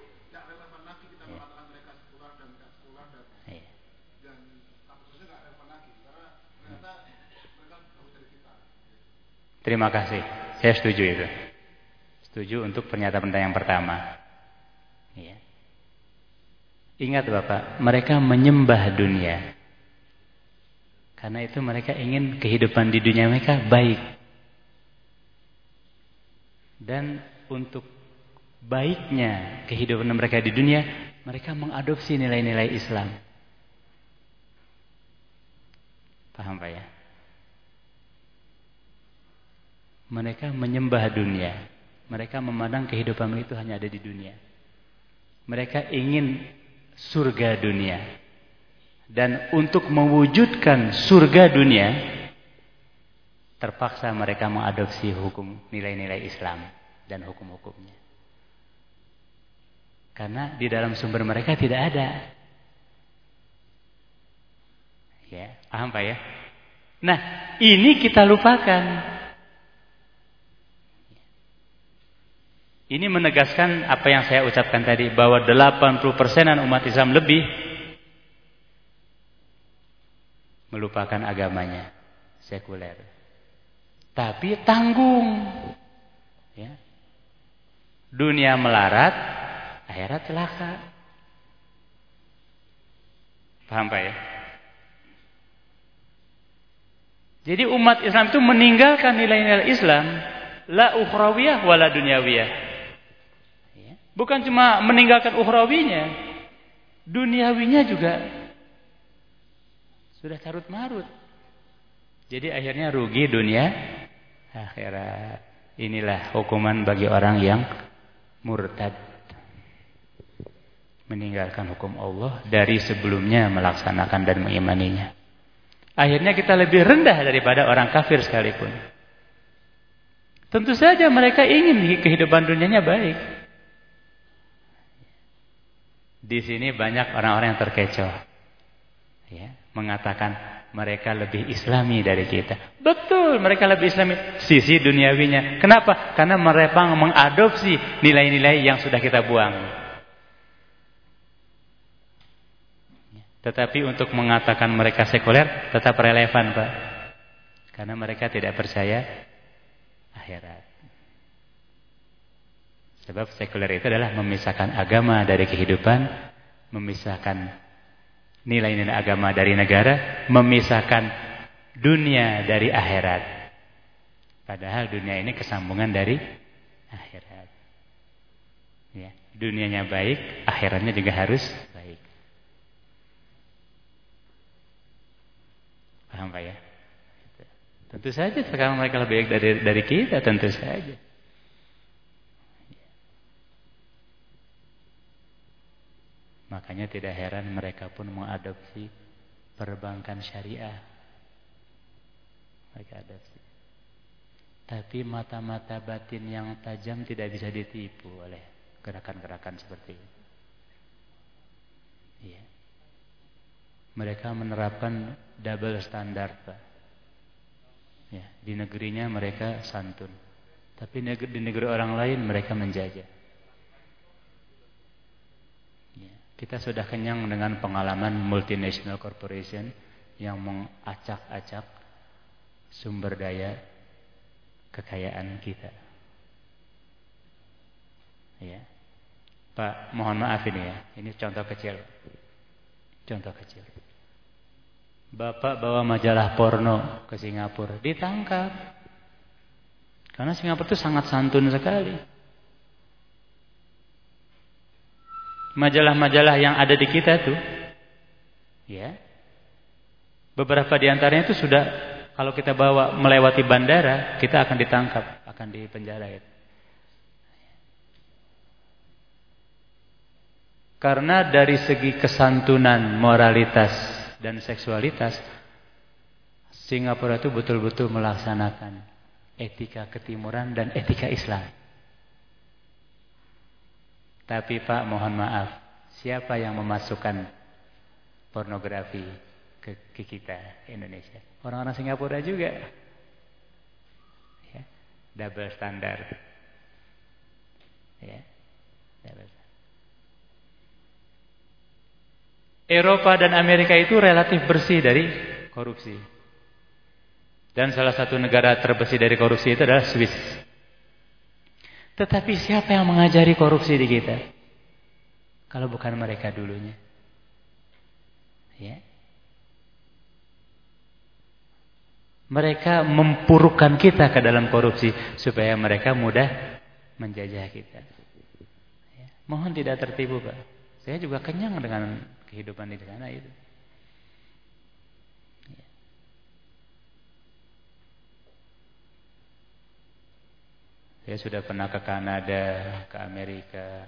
Terima kasih. Saya setuju itu. Setuju untuk pernyataan-pernyataan yang pertama. Ya. Ingat Bapak, mereka menyembah dunia. Karena itu mereka ingin kehidupan di dunia mereka baik. Dan untuk baiknya kehidupan mereka di dunia, mereka mengadopsi nilai-nilai Islam. Paham Pak ya? Mereka menyembah dunia. Mereka memandang kehidupan itu hanya ada di dunia. Mereka ingin surga dunia. Dan untuk mewujudkan surga dunia, terpaksa mereka mengadopsi hukum nilai-nilai Islam dan hukum-hukumnya. Karena di dalam sumber mereka tidak ada. Ya, paham Pak ya? Nah, ini kita lupakan. Ini menegaskan apa yang saya ucapkan tadi bahwa 80 persenan umat Islam lebih melupakan agamanya sekuler. Tapi tanggung. Ya. Dunia melarat, akhirat celaka. Paham Pak ya? Jadi umat Islam itu meninggalkan nilai-nilai Islam la ukhrawiyah wala dunyawiyah. Bukan cuma meninggalkan ukhrawinya, duniawinya juga sudah carut marut. Jadi akhirnya rugi dunia akhirat. Inilah hukuman bagi orang yang murtad. Meninggalkan hukum Allah dari sebelumnya melaksanakan dan mengimaninya. Akhirnya kita lebih rendah daripada orang kafir sekalipun. Tentu saja mereka ingin kehidupan dunianya baik. Di sini banyak orang-orang yang terkecoh. Ya, mengatakan mereka lebih islami dari kita. Betul, mereka lebih islami sisi duniawinya. Kenapa? Karena mereka mengadopsi nilai-nilai yang sudah kita buang. Tetapi untuk mengatakan mereka sekuler tetap relevan, Pak. Karena mereka tidak percaya akhirat. Sebab sekuler itu adalah memisahkan agama dari kehidupan, memisahkan nilai-nilai agama dari negara, memisahkan dunia dari akhirat. Padahal dunia ini kesambungan dari akhirat. Ya, dunianya baik, akhiratnya juga harus baik. Paham Pak ya? Tentu saja sekarang mereka lebih baik dari dari kita, tentu saja. Makanya tidak heran mereka pun mengadopsi perbankan syariah. Mereka adopsi. Tapi mata-mata batin yang tajam tidak bisa ditipu oleh gerakan-gerakan seperti itu. Iya. Mereka menerapkan double standard. Ya, di negerinya mereka santun. Tapi di negeri orang lain mereka menjajah. Kita sudah kenyang dengan pengalaman multinational corporation yang mengacak-acak sumber daya kekayaan kita. Ya. Pak, mohon maaf ini ya. Ini contoh kecil. Contoh kecil. Bapak bawa majalah porno ke Singapura, ditangkap. Karena Singapura itu sangat santun sekali. Majalah-majalah yang ada di kita tuh ya beberapa di antaranya itu sudah kalau kita bawa melewati bandara kita akan ditangkap akan dipenjara ya. karena dari segi kesantunan moralitas dan seksualitas Singapura itu betul-betul melaksanakan etika ketimuran dan etika Islam tapi Pak mohon maaf, siapa yang memasukkan pornografi ke, ke kita Indonesia? Orang-orang Singapura juga. Ya, double standar. Ya, double standard. Eropa dan Amerika itu relatif bersih dari korupsi. Dan salah satu negara terbersih dari korupsi itu adalah Swiss. Tetapi siapa yang mengajari korupsi di kita? Kalau bukan mereka dulunya. Ya. Mereka mempurukan kita ke dalam korupsi supaya mereka mudah menjajah kita. Ya. Mohon tidak tertipu, Pak. Saya juga kenyang dengan kehidupan di sana itu. Saya sudah pernah ke Kanada, ke Amerika,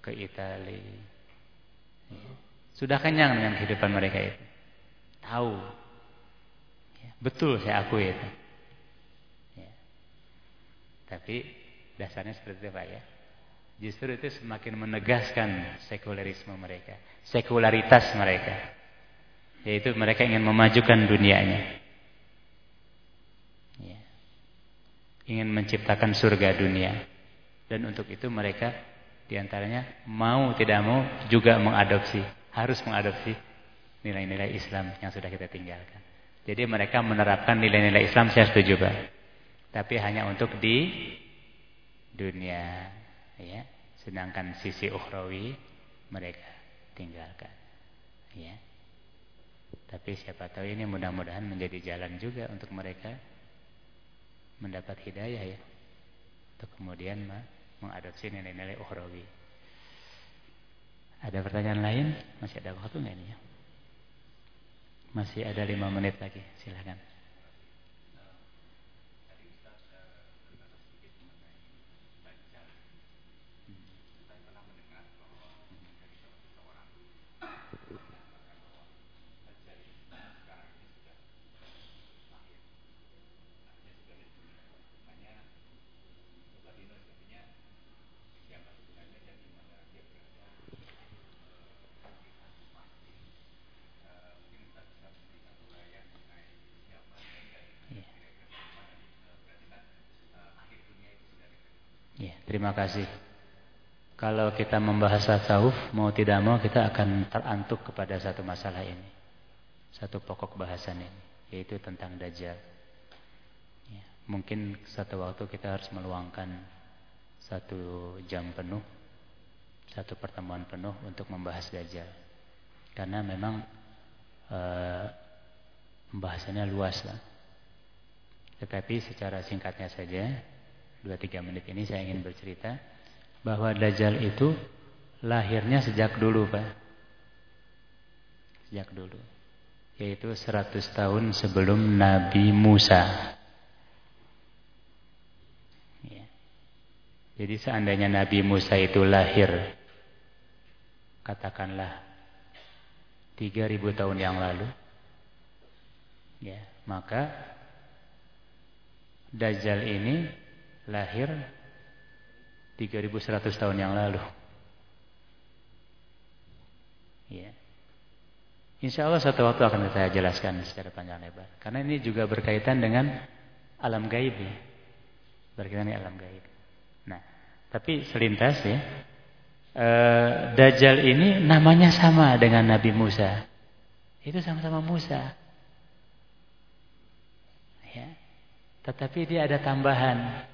ke Italia. Sudah kenyang dengan kehidupan mereka itu. Tahu. Ya, betul saya akui itu. Ya. Tapi dasarnya seperti itu Pak ya. Justru itu semakin menegaskan sekularisme mereka. Sekularitas mereka. Yaitu mereka ingin memajukan dunianya. Ingin menciptakan surga dunia. Dan untuk itu mereka di antaranya mau tidak mau juga mengadopsi, harus mengadopsi nilai-nilai Islam yang sudah kita tinggalkan. Jadi mereka menerapkan nilai-nilai Islam saya setuju Pak. Tapi hanya untuk di dunia ya. Sedangkan sisi ukhrawi mereka tinggalkan. Ya. Tapi siapa tahu ini mudah-mudahan menjadi jalan juga untuk mereka mendapat hidayah ya untuk kemudian mengadopsi nilai-nilai ukhrawi. Ada pertanyaan lain? Masih ada waktu nggak ini ya? Masih ada lima menit lagi, silahkan. Terima kasih. Kalau kita membahas tasawuf, mau tidak mau kita akan terantuk kepada satu masalah ini. Satu pokok bahasan ini, yaitu tentang Dajjal. Ya, mungkin satu waktu kita harus meluangkan satu jam penuh, satu pertemuan penuh untuk membahas Dajjal. Karena memang e, pembahasannya luas lah. Tetapi secara singkatnya saja, dua tiga menit ini saya ingin bercerita bahwa Dajjal itu lahirnya sejak dulu Pak. Sejak dulu. Yaitu 100 tahun sebelum Nabi Musa. Ya. Jadi seandainya Nabi Musa itu lahir katakanlah 3000 tahun yang lalu ya, maka Dajjal ini lahir 3100 tahun yang lalu. Ya. Insya Allah satu waktu akan saya jelaskan secara panjang lebar. Karena ini juga berkaitan dengan alam gaib ya. Berkaitan dengan alam gaib. Nah, tapi selintas ya. E, Dajjal ini namanya sama dengan Nabi Musa. Itu sama-sama Musa. Ya. Tetapi dia ada tambahan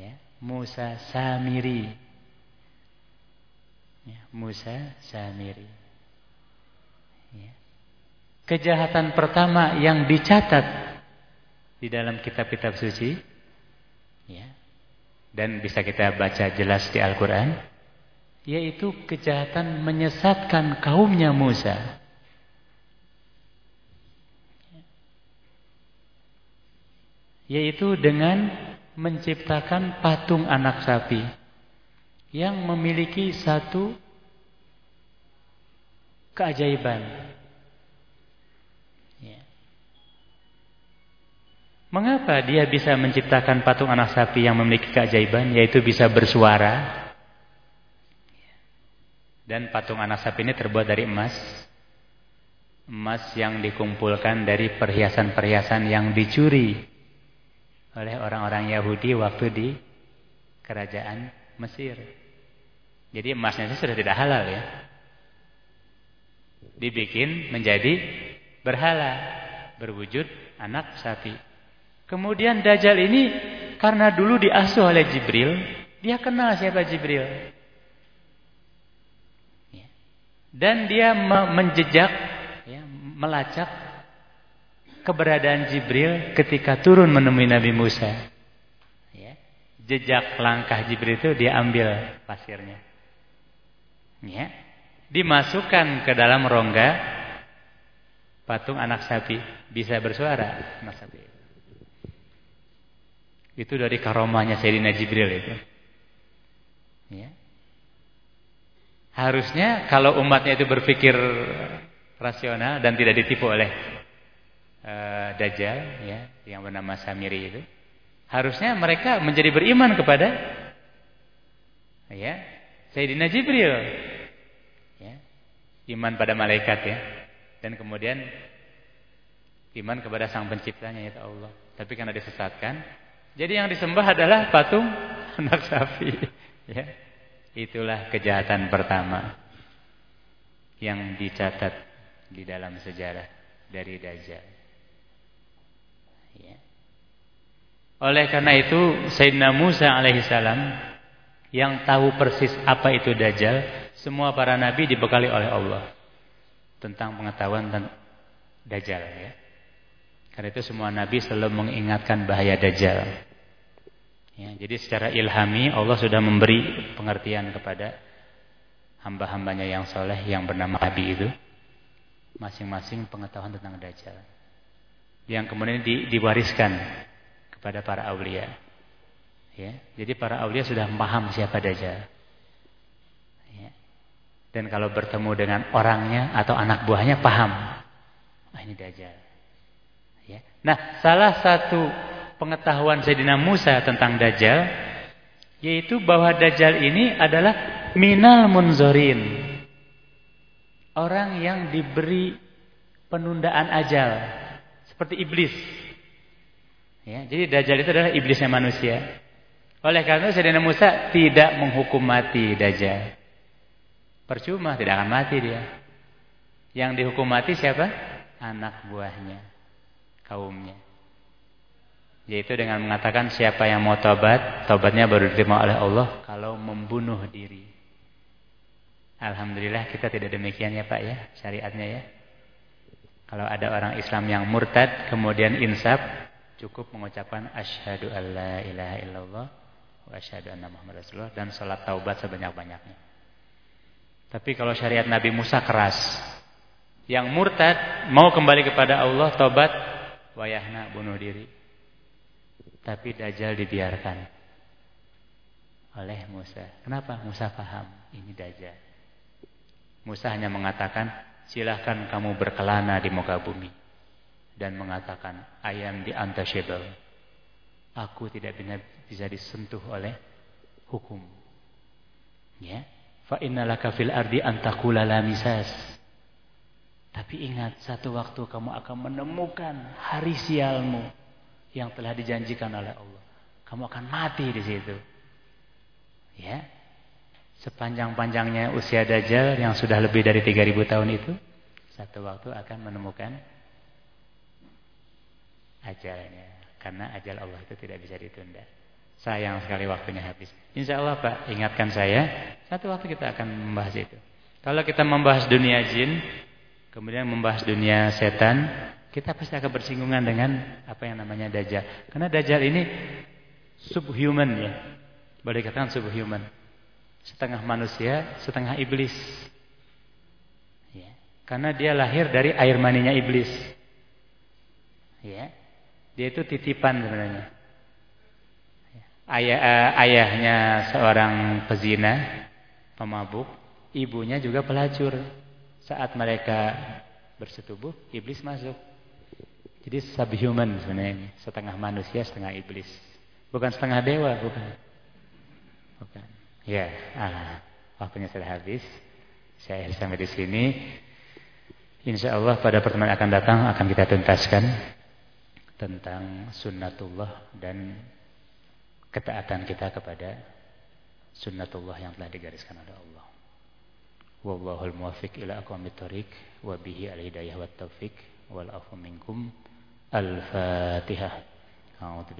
ya, Musa Samiri. Ya, Musa Samiri. Ya. Kejahatan pertama yang dicatat di dalam kitab-kitab suci, ya, dan bisa kita baca jelas di Al-Quran, yaitu kejahatan menyesatkan kaumnya Musa. Yaitu dengan menciptakan patung anak sapi yang memiliki satu keajaiban. Ya. Mengapa dia bisa menciptakan patung anak sapi yang memiliki keajaiban, yaitu bisa bersuara? Dan patung anak sapi ini terbuat dari emas. Emas yang dikumpulkan dari perhiasan-perhiasan yang dicuri oleh orang-orang Yahudi waktu di kerajaan Mesir. Jadi emasnya itu sudah tidak halal ya. Dibikin menjadi berhala, berwujud anak sapi. Kemudian Dajjal ini karena dulu diasuh oleh Jibril, dia kenal siapa Jibril. Ya. Dan dia menjejak, ya, melacak keberadaan Jibril ketika turun menemui Nabi Musa. Ya. Jejak langkah Jibril itu dia ambil pasirnya. Ya. Dimasukkan ke dalam rongga patung anak sapi. Bisa bersuara anak sapi. Itu dari karomahnya Sayyidina Jibril itu. Ya. Harusnya kalau umatnya itu berpikir rasional dan tidak ditipu oleh uh, Dajjal ya, yang bernama Samiri itu, harusnya mereka menjadi beriman kepada ya, Sayyidina Jibril. Ya. Iman pada malaikat ya. Dan kemudian iman kepada sang penciptanya yaitu Allah. Tapi karena disesatkan, jadi yang disembah adalah patung anak sapi. Ya. Itulah kejahatan pertama yang dicatat di dalam sejarah dari Dajjal. Ya. Oleh karena itu Sayyidina Musa alaihissalam yang tahu persis apa itu Dajjal, semua para nabi dibekali oleh Allah tentang pengetahuan tentang Dajjal ya. Karena itu semua nabi selalu mengingatkan bahaya Dajjal. Ya, jadi secara ilhami Allah sudah memberi pengertian kepada hamba-hambanya yang soleh yang bernama Nabi itu. Masing-masing pengetahuan tentang Dajjal. Yang kemudian di, diwariskan kepada para aulia. Ya, jadi para aulia sudah paham siapa Dajjal. Ya. Dan kalau bertemu dengan orangnya atau anak buahnya paham. Ah ini Dajjal. Ya. Nah, salah satu pengetahuan Sayyidina Musa tentang Dajjal yaitu bahwa Dajjal ini adalah minal munzorin orang yang diberi penundaan ajal seperti iblis ya, jadi Dajjal itu adalah iblisnya manusia oleh karena itu Sayyidina Musa tidak menghukum mati Dajjal percuma tidak akan mati dia yang dihukum mati siapa? anak buahnya kaumnya yaitu dengan mengatakan siapa yang mau tobat, tobatnya baru diterima oleh Allah kalau membunuh diri. Alhamdulillah kita tidak demikian ya Pak ya, syariatnya ya. Kalau ada orang Islam yang murtad kemudian insaf, cukup mengucapkan asyhadu alla ilaha illallah wa asyhadu anna muhammad rasulullah dan salat taubat sebanyak-banyaknya. Tapi kalau syariat Nabi Musa keras. Yang murtad mau kembali kepada Allah, tobat, wayahna bunuh diri. Tapi Dajjal dibiarkan oleh Musa. Kenapa? Musa paham ini Dajjal. Musa hanya mengatakan, silahkan kamu berkelana di muka bumi. Dan mengatakan, ayam di untouchable. Aku tidak bisa disentuh oleh hukum. Ya. Fa innalaka fil ardi antakula misas. Tapi ingat, satu waktu kamu akan menemukan hari sialmu yang telah dijanjikan oleh Allah. Kamu akan mati di situ. Ya. Sepanjang-panjangnya usia Dajjal yang sudah lebih dari 3000 tahun itu, satu waktu akan menemukan ajalnya. Karena ajal Allah itu tidak bisa ditunda. Sayang sekali waktunya habis. Insya Allah Pak, ingatkan saya, satu waktu kita akan membahas itu. Kalau kita membahas dunia jin, kemudian membahas dunia setan, kita pasti akan bersinggungan dengan apa yang namanya dajjal. Karena dajjal ini subhuman ya. Boleh dikatakan subhuman. Setengah manusia, setengah iblis. Ya. Karena dia lahir dari air maninya iblis. Ya. Dia itu titipan sebenarnya. Ayah, uh, ayahnya seorang pezina, pemabuk, ibunya juga pelacur. Saat mereka bersetubuh, iblis masuk. Jadi subhuman sebenarnya setengah manusia, setengah iblis. Bukan setengah dewa, bukan. Bukan. Ya, ah, waktunya sudah habis. Saya sampai di sini. Insya Allah pada pertemuan akan datang akan kita tuntaskan tentang sunnatullah dan ketaatan kita kepada sunnatullah yang telah digariskan oleh Allah. Wallahul muwaffiq ila aqwamit thariq wa bihi al-hidayah wat taufiq wal afu minkum. Al-Fatihah. A'udzu